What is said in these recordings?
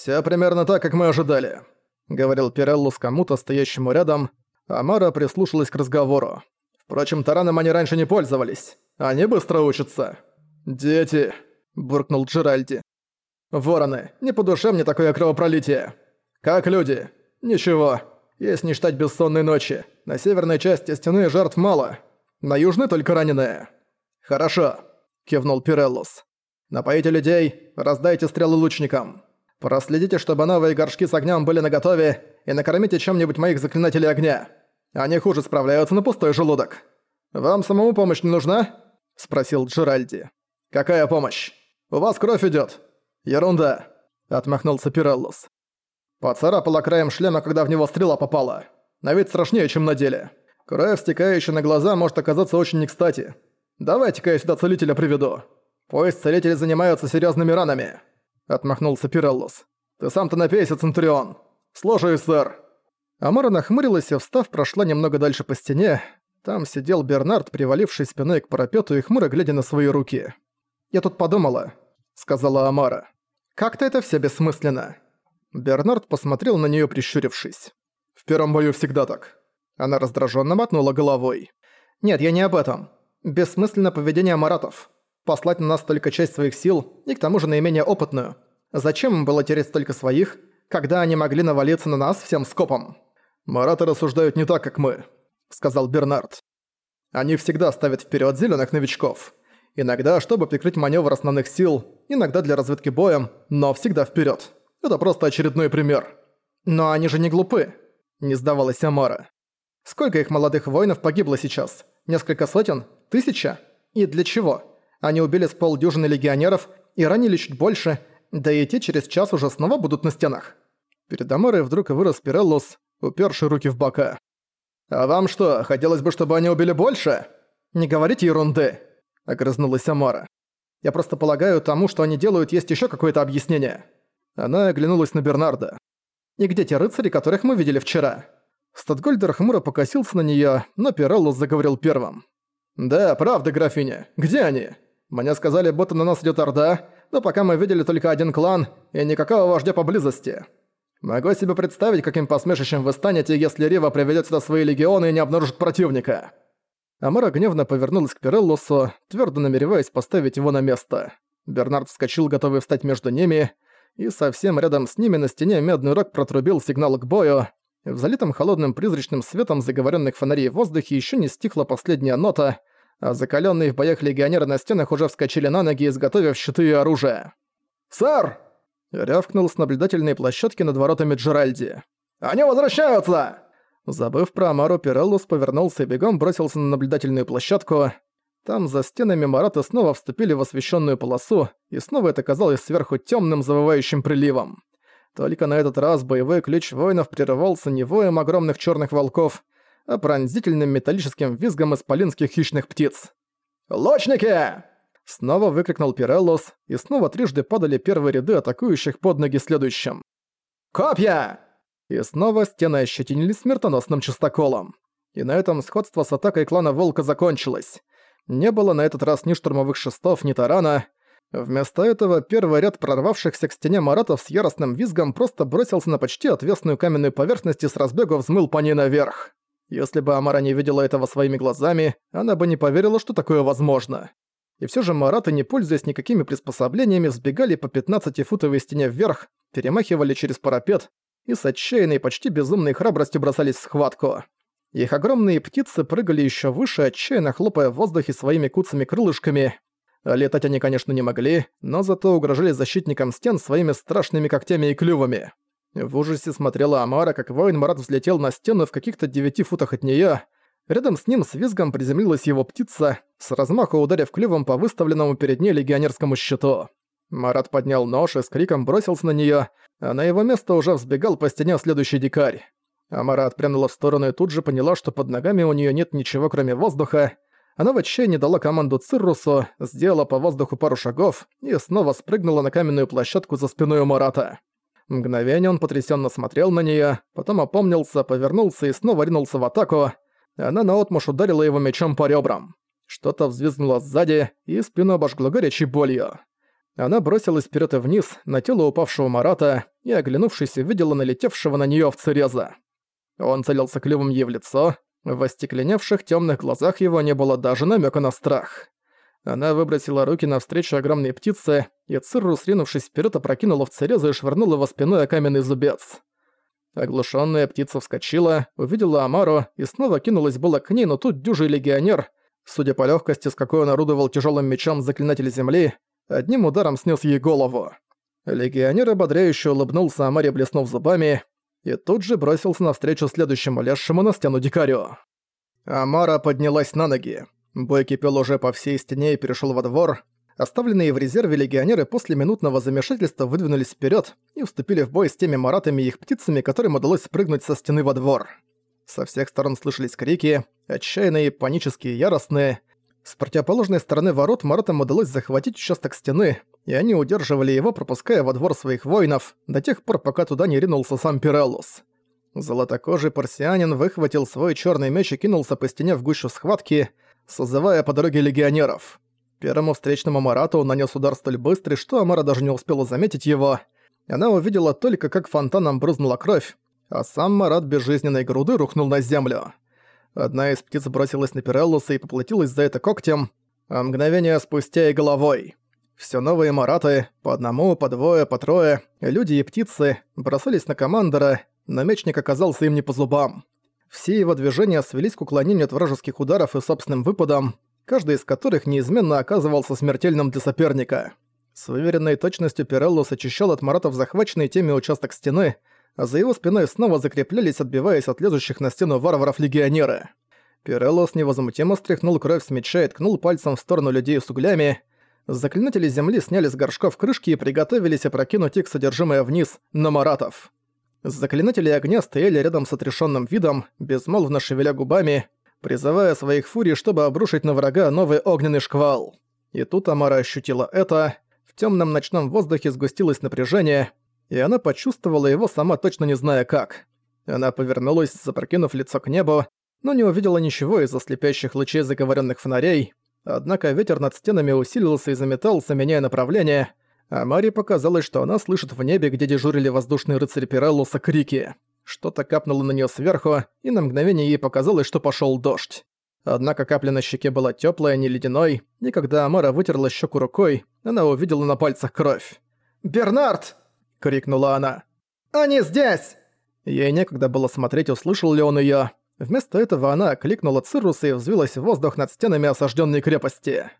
«Всё примерно так, как мы ожидали», — говорил Пиреллус кому-то, стоящему рядом, а Мара прислушалась к разговору. «Впрочем, тараном они раньше не пользовались. Они быстро учатся». «Дети», — буркнул Джеральди. «Вороны, не по душе мне такое кровопролитие. Как люди? Ничего, если не считать бессонной ночи. На северной части стены жертв мало, на южной только раненые». «Хорошо», — кивнул Пиреллус. «Напоите людей, раздайте стрелы лучникам. Проследите, чтобы новые горшки с огнем были наготове, и накормите чем-нибудь моих заклинателей огня. Они хуже справляются на пустой желудок. Вам самому помощь не нужна?» — спросил Джеральди. «Какая помощь? У вас кровь идёт». «Ерунда», — отмахнулся Пиреллус. Поцарапала краем шлема, когда в него стрела попала. На вид страшнее, чем на деле. Кровь, стекающая на глаза, может оказаться очень не кстати. Давайте-ка я сюда целителя приведу. Пусть целители занимаются серьезными ранами. Отмахнулся Пиреллус. Ты сам-то напейся, Центурион. Слушаюсь, сэр. Амара нахмурилась и, встав, прошла немного дальше по стене. Там сидел Бернард, приваливший спиной к парапету и хмуро глядя на свои руки. «Я тут подумала», — сказала Амара. «Как-то это все бессмысленно». Бернард посмотрел на нее, прищурившись. «В первом бою всегда так». Она раздраженно мотнула головой. «Нет, я не об этом. Бессмысленно поведение маратов. Послать на нас только часть своих сил, и к тому же наименее опытную. Зачем им было терять столько своих, когда они могли навалиться на нас всем скопом?» «Мараты рассуждают не так, как мы», — сказал Бернард. «Они всегда ставят вперед зеленых новичков. Иногда, чтобы прикрыть маневр основных сил, иногда для разведки боем, но всегда вперед. Это просто очередной пример». «Но они же не глупы», — не сдавалась Амара. Сколько их молодых воинов погибло сейчас? Несколько сотен? Тысяча? И для чего? Они убили с полдюжины легионеров и ранили чуть больше, да и те через час уже снова будут на стенах. Перед Амарой вдруг вырос Пиреллус, уперший руки в бока. «А вам что, хотелось бы, чтобы они убили больше?» «Не говорите ерунды», — огрызнулась Амара. «Я просто полагаю, тому, что они делают, есть еще какое-то объяснение». Она оглянулась на Бернарда. «И где те рыцари, которых мы видели вчера?» Статгольдер хмуро покосился на неё, но Пиреллус заговорил первым. «Да, правда, графиня. Где они? Мне сказали, будто на нас идёт Орда, но пока мы видели только один клан и никакого вождя поблизости. Могу себе представить, каким посмешищем вы станете, если Рива приведёт сюда свои легионы и не обнаружит противника». Амара гневно повернулась к Пиреллусу, твёрдо намереваясь поставить его на место. Бернард вскочил, готовый встать между ними, и совсем рядом с ними на стене медный рог протрубил сигнал к бою, в залитом холодным призрачным светом заговоренных фонарей в воздухе еще не стихла последняя нота, а закаленные в боях легионеры на стенах уже вскочили на ноги, изготовив щиты и оружие. «Сэр!» — рявкнул с наблюдательной площадки над воротами Джеральди. «Они возвращаются!» Забыв про Амару, Пиреллус повернулся и бегом бросился на наблюдательную площадку. Там за стенами Марата снова вступили в освещенную полосу, и снова это казалось сверху темным завывающим приливом. Только на этот раз боевой ключ воинов прерывался не воем огромных черных волков, а пронзительным металлическим визгом исполинских хищных птиц. «Лучники!» Снова выкрикнул Пиреллос, и снова трижды падали первые ряды атакующих под ноги следующим. «Копья!» И снова стены ощетинились смертоносным частоколом. И на этом сходство с атакой клана Волка закончилось. Не было на этот раз ни штурмовых шестов, ни тарана, Вместо этого первый ряд прорвавшихся к стене маратов с яростным визгом просто бросился на почти отвесную каменную поверхность и с разбегу взмыл по ней наверх. Если бы Амара не видела этого своими глазами, она бы не поверила, что такое возможно. И все же мараты, не пользуясь никакими приспособлениями, взбегали по 15-футовой стене вверх, перемахивали через парапет и с отчаянной, почти безумной храбростью бросались в схватку. Их огромные птицы прыгали еще выше, отчаянно хлопая в воздухе своими куцами-крылышками, Летать они, конечно, не могли, но зато угрожали защитникам стен своими страшными когтями и клювами. В ужасе смотрела Амара, как воин Марат взлетел на стену в каких-то девяти футах от неё. Рядом с ним с визгом приземлилась его птица, с размаху ударив клювом по выставленному перед ней легионерскому щиту. Марат поднял нож и с криком бросился на неё, а на его место уже взбегал по стене следующий дикарь. Амара отпрянула в сторону и тут же поняла, что под ногами у неё нет ничего кроме воздуха, она в отчаянии дала команду Циррусу, сделала по воздуху пару шагов и снова спрыгнула на каменную площадку за спиной у Марата. Мгновение он потрясенно смотрел на нее, потом опомнился, повернулся и снова ринулся в атаку. Она наотмашь ударила его мечом по ребрам. Что-то взвизгнуло сзади, и спину обожгло горячей болью. Она бросилась вперед и вниз, на тело упавшего Марата, и, оглянувшись, увидела налетевшего на нее овцереза. Он целился клювом ей в лицо, в остекленевших темных глазах его не было даже намека на страх. Она выбросила руки навстречу огромной птице, и Циррус, ринувшись вперед, опрокинула в цареза и швырнула его спиной о каменный зубец. Оглушенная птица вскочила, увидела Амару и снова кинулась было к ней, но тут дюжий легионер, судя по легкости, с какой он орудовал тяжелым мечом заклинатель земли, одним ударом снес ей голову. Легионер ободряюще улыбнулся Амаре, блеснув зубами, и тут же бросился навстречу следующему лезшему на стену дикарю. Амара поднялась на ноги. Бой кипел уже по всей стене и перешел во двор. Оставленные в резерве легионеры после минутного замешательства выдвинулись вперед и вступили в бой с теми маратами и их птицами, которым удалось спрыгнуть со стены во двор. Со всех сторон слышались крики, отчаянные, панические, яростные. С противоположной стороны ворот маратам удалось захватить участок стены, и они удерживали его, пропуская во двор своих воинов, до тех пор, пока туда не ринулся сам Пиреллус. Золотокожий парсианин выхватил свой черный меч и кинулся по стене в гущу схватки, созывая по дороге легионеров. Первому встречному Марату нанес удар столь быстрый, что Амара даже не успела заметить его. Она увидела только, как фонтаном брызнула кровь, а сам Марат безжизненной груды рухнул на землю. Одна из птиц бросилась на Пиреллуса и поплатилась за это когтем, а мгновение спустя и головой. Все новые Мараты, по одному, по двое, по трое, люди и птицы, бросались на командора, но мечник оказался им не по зубам. Все его движения свелись к уклонению от вражеских ударов и собственным выпадам, каждый из которых неизменно оказывался смертельным для соперника. С выверенной точностью Пиреллус очищал от маратов захваченный теми участок стены, а за его спиной снова закреплялись, отбиваясь от лезущих на стену варваров легионеры. Пиреллус невозмутимо стряхнул кровь с меча и ткнул пальцем в сторону людей с углями. Заклинатели земли сняли с горшков крышки и приготовились опрокинуть их содержимое вниз на маратов. Заклинатели огня стояли рядом с отрешенным видом, безмолвно шевеля губами, призывая своих фурий, чтобы обрушить на врага новый огненный шквал. И тут Амара ощутила это. В темном ночном воздухе сгустилось напряжение, и она почувствовала его, сама точно не зная как. Она повернулась, запрокинув лицо к небу, но не увидела ничего из-за слепящих лучей заговоренных фонарей. Однако ветер над стенами усилился и заметался, меняя направление — а Мари показалось, что она слышит в небе, где дежурили воздушные рыцари Пиреллуса, крики. Что-то капнуло на нее сверху, и на мгновение ей показалось, что пошел дождь. Однако капля на щеке была теплая, не ледяной, и когда Амара вытерла щеку рукой, она увидела на пальцах кровь. «Бернард!» — крикнула она. «Они здесь!» Ей некогда было смотреть, услышал ли он ее. Вместо этого она окликнула Цирруса и взвилась в воздух над стенами осажденной крепости.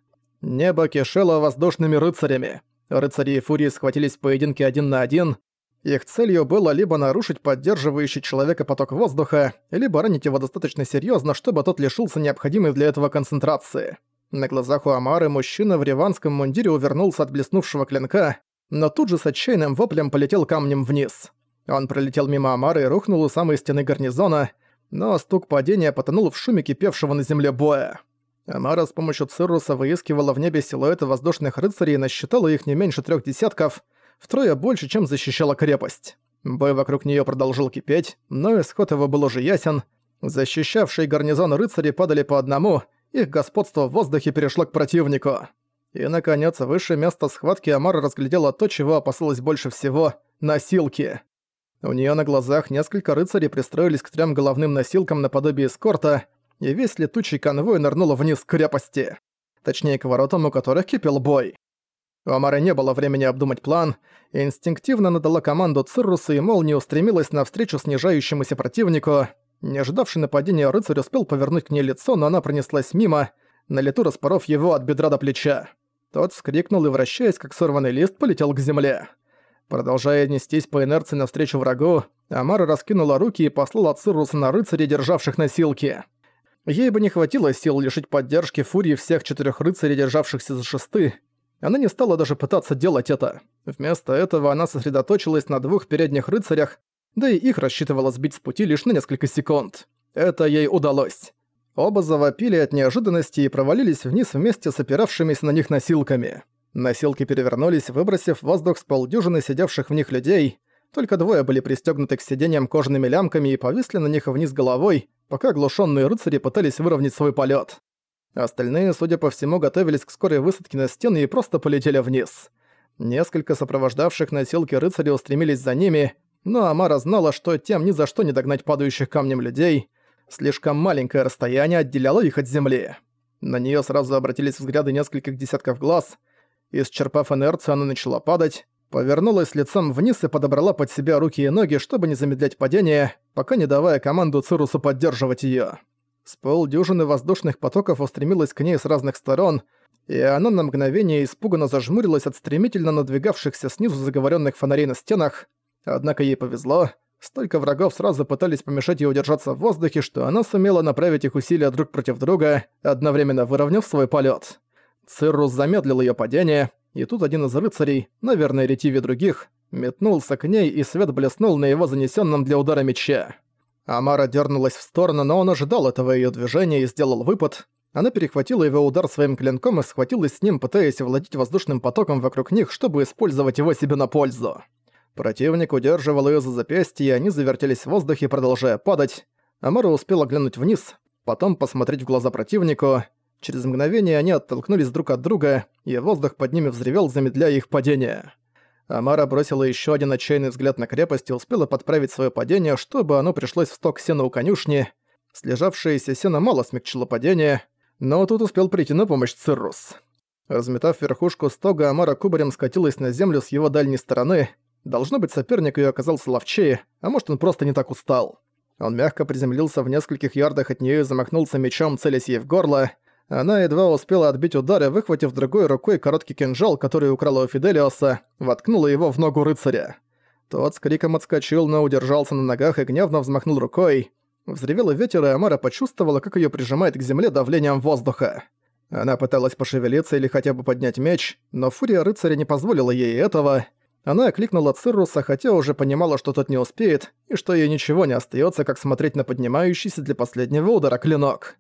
Небо кишело воздушными рыцарями. Рыцари и Фурии схватились в поединке один на один. Их целью было либо нарушить поддерживающий человека поток воздуха, либо ранить его достаточно серьезно, чтобы тот лишился необходимой для этого концентрации. На глазах у Амары мужчина в реванском мундире увернулся от блеснувшего клинка, но тут же с отчаянным воплем полетел камнем вниз. Он пролетел мимо Амары и рухнул у самой стены гарнизона, но стук падения потонул в шуме кипевшего на земле боя. Амара с помощью Цирруса выискивала в небе силуэты воздушных рыцарей и насчитала их не меньше трех десятков, втрое больше, чем защищала крепость. Бой вокруг нее продолжил кипеть, но исход его был уже ясен. Защищавшие гарнизон рыцари падали по одному, их господство в воздухе перешло к противнику. И, наконец, выше места схватки Амара разглядела то, чего опасалась больше всего — носилки. У нее на глазах несколько рыцарей пристроились к трем головным носилкам наподобие эскорта — и весь летучий конвой нырнул вниз к крепости. Точнее, к воротам, у которых кипел бой. У Амары не было времени обдумать план, и инстинктивно надала команду Циррусу и молния устремилась навстречу снижающемуся противнику. Не ожидавший нападения рыцарь успел повернуть к ней лицо, но она пронеслась мимо, на лету распоров его от бедра до плеча. Тот вскрикнул и, вращаясь как сорванный лист, полетел к земле. Продолжая нестись по инерции навстречу врагу, Амара раскинула руки и послала Цирруса на рыцарей, державших носилки. Ей бы не хватило сил лишить поддержки фурии всех четырех рыцарей, державшихся за шесты. Она не стала даже пытаться делать это. Вместо этого она сосредоточилась на двух передних рыцарях, да и их рассчитывала сбить с пути лишь на несколько секунд. Это ей удалось. Оба завопили от неожиданности и провалились вниз вместе с опиравшимися на них носилками. Носилки перевернулись, выбросив воздух с полдюжины сидевших в них людей. Только двое были пристегнуты к сиденьям кожаными лямками и повисли на них вниз головой, пока оглушенные рыцари пытались выровнять свой полет. Остальные, судя по всему, готовились к скорой высадке на стены и просто полетели вниз. Несколько сопровождавших носилки рыцарей устремились за ними, но Амара знала, что тем ни за что не догнать падающих камнем людей. Слишком маленькое расстояние отделяло их от земли. На нее сразу обратились взгляды нескольких десятков глаз. Исчерпав инерцию, она начала падать, повернулась лицом вниз и подобрала под себя руки и ноги, чтобы не замедлять падение, пока не давая команду Цирусу поддерживать её. С полдюжины воздушных потоков устремилась к ней с разных сторон, и она на мгновение испуганно зажмурилась от стремительно надвигавшихся снизу заговоренных фонарей на стенах, однако ей повезло, столько врагов сразу пытались помешать ей удержаться в воздухе, что она сумела направить их усилия друг против друга, одновременно выровняв свой полет. Циррус замедлил ее падение, и тут один из рыцарей, наверное, ретиве других, метнулся к ней, и свет блеснул на его занесенном для удара мече. Амара дернулась в сторону, но он ожидал этого ее движения и сделал выпад. Она перехватила его удар своим клинком и схватилась с ним, пытаясь овладеть воздушным потоком вокруг них, чтобы использовать его себе на пользу. Противник удерживал ее за запястье, и они завертелись в воздухе, продолжая падать. Амара успела глянуть вниз, потом посмотреть в глаза противнику. Через мгновение они оттолкнулись друг от друга, и воздух под ними взревел, замедляя их падение. Амара бросила еще один отчаянный взгляд на крепость и успела подправить свое падение, чтобы оно пришлось в сток сена у конюшни. Слежавшееся сено мало смягчило падение, но тут успел прийти на помощь Циррус. Разметав верхушку стога, Амара кубарем скатилась на землю с его дальней стороны. Должно быть, соперник ее оказался ловчее, а может, он просто не так устал. Он мягко приземлился в нескольких ярдах от нее и замахнулся мечом, целясь ей в горло. Она едва успела отбить удар и, выхватив другой рукой короткий кинжал, который украла у Фиделиоса, воткнула его в ногу рыцаря. Тот с криком отскочил, но удержался на ногах и гневно взмахнул рукой. Взревел ветер, и Амара почувствовала, как ее прижимает к земле давлением воздуха. Она пыталась пошевелиться или хотя бы поднять меч, но фурия рыцаря не позволила ей этого. Она окликнула Цирруса, хотя уже понимала, что тот не успеет, и что ей ничего не остается, как смотреть на поднимающийся для последнего удара клинок.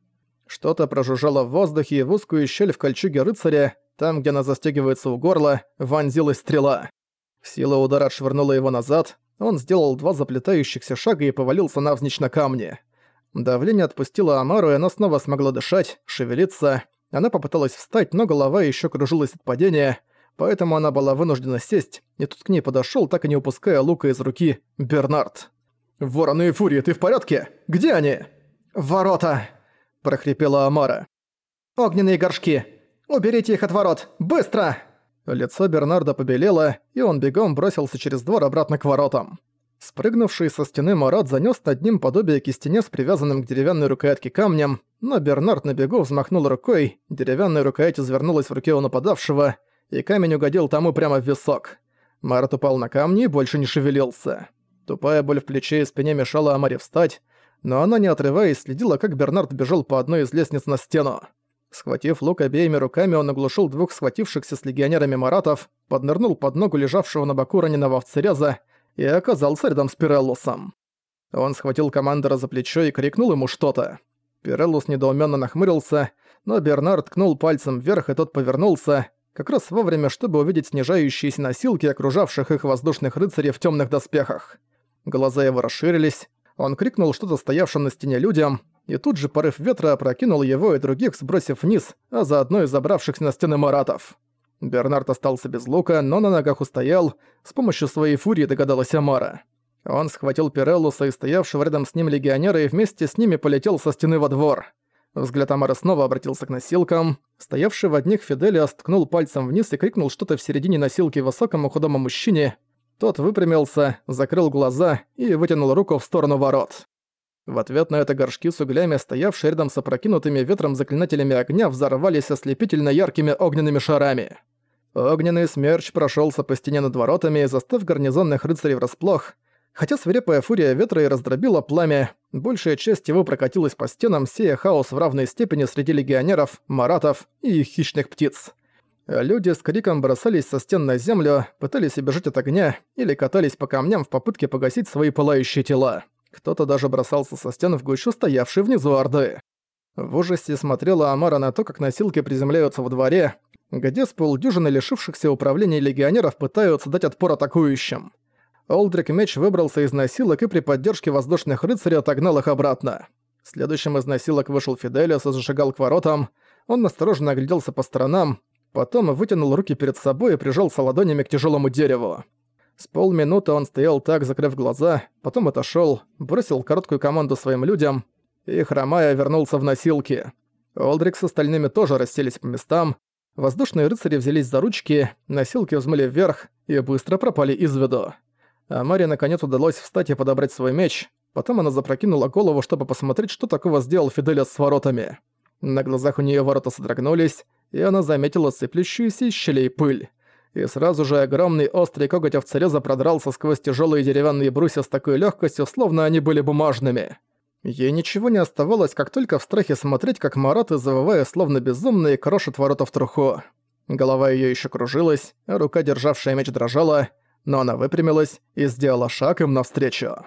Что-то прожужжало в воздухе, и в узкую щель в кольчуге рыцаря, там, где она застегивается у горла, вонзилась стрела. Сила удара отшвырнула его назад, он сделал два заплетающихся шага и повалился навзничь на камни. Давление отпустило Амару, и она снова смогла дышать, шевелиться. Она попыталась встать, но голова еще кружилась от падения, поэтому она была вынуждена сесть, и тут к ней подошел, так и не упуская лука из руки, Бернард. «Вороны и Фурии, ты в порядке? Где они?» «Ворота!» – прохрипела Амара. «Огненные горшки! Уберите их от ворот! Быстро!» Лицо Бернарда побелело, и он бегом бросился через двор обратно к воротам. Спрыгнувший со стены Марат занёс над ним подобие кистене с привязанным к деревянной рукоятке камнем, но Бернард на бегу взмахнул рукой, деревянная рукоять извернулась в руке у нападавшего, и камень угодил тому прямо в висок. Марат упал на камни и больше не шевелился. Тупая боль в плече и спине мешала Амаре встать, но она, не отрываясь, следила, как Бернард бежал по одной из лестниц на стену. Схватив лук обеими руками, он оглушил двух схватившихся с легионерами маратов, поднырнул под ногу лежавшего на боку раненого овцеряза и оказался рядом с Пиреллусом. Он схватил командора за плечо и крикнул ему что-то. Пиреллус недоуменно нахмурился, но Бернард ткнул пальцем вверх, и тот повернулся, как раз вовремя, чтобы увидеть снижающиеся носилки окружавших их воздушных рыцарей в темных доспехах. Глаза его расширились, он крикнул что-то стоявшим на стене людям, и тут же порыв ветра опрокинул его и других, сбросив вниз, а заодно и забравшихся на стены маратов. Бернард остался без лука, но на ногах устоял, с помощью своей фурии догадалась Амара. Он схватил Пиреллуса и стоявшего рядом с ним легионера и вместе с ними полетел со стены во двор. Взгляд Амара снова обратился к носилкам. Стоявший в одних Фиделиас ткнул пальцем вниз и крикнул что-то в середине носилки высокому худому мужчине, тот выпрямился, закрыл глаза и вытянул руку в сторону ворот. В ответ на это горшки с углями, стоявшие рядом с опрокинутыми ветром заклинателями огня, взорвались ослепительно яркими огненными шарами. Огненный смерч прошелся по стене над воротами, заставив гарнизонных рыцарей врасплох. Хотя свирепая фурия ветра и раздробила пламя, большая часть его прокатилась по стенам, сея хаос в равной степени среди легионеров, маратов и хищных птиц. Люди с криком бросались со стен на землю, пытались убежать от огня или катались по камням в попытке погасить свои пылающие тела. Кто-то даже бросался со стен в гущу стоявшей внизу Орды. В ужасе смотрела Амара на то, как носилки приземляются во дворе, где с полдюжины лишившихся управления легионеров пытаются дать отпор атакующим. Олдрик Меч выбрался из носилок и при поддержке воздушных рыцарей отогнал их обратно. Следующим из носилок вышел Фиделиус и зашагал к воротам. Он осторожно огляделся по сторонам, потом вытянул руки перед собой и прижался ладонями к тяжелому дереву. С полминуты он стоял так, закрыв глаза, потом отошел, бросил короткую команду своим людям и, хромая, вернулся в носилки. Олдрик с остальными тоже расселись по местам, воздушные рыцари взялись за ручки, носилки взмыли вверх и быстро пропали из виду. А Маре наконец удалось встать и подобрать свой меч, потом она запрокинула голову, чтобы посмотреть, что такого сделал Фиделес с воротами. На глазах у нее ворота содрогнулись, и она заметила сыплющуюся из щелей пыль и сразу же огромный острый коготь овцереза продрался сквозь тяжелые деревянные брусья с такой легкостью, словно они были бумажными. Ей ничего не оставалось, как только в страхе смотреть, как Мараты, завывая словно безумные, крошат ворота в труху. Голова ее еще кружилась, а рука, державшая меч, дрожала, но она выпрямилась и сделала шаг им навстречу.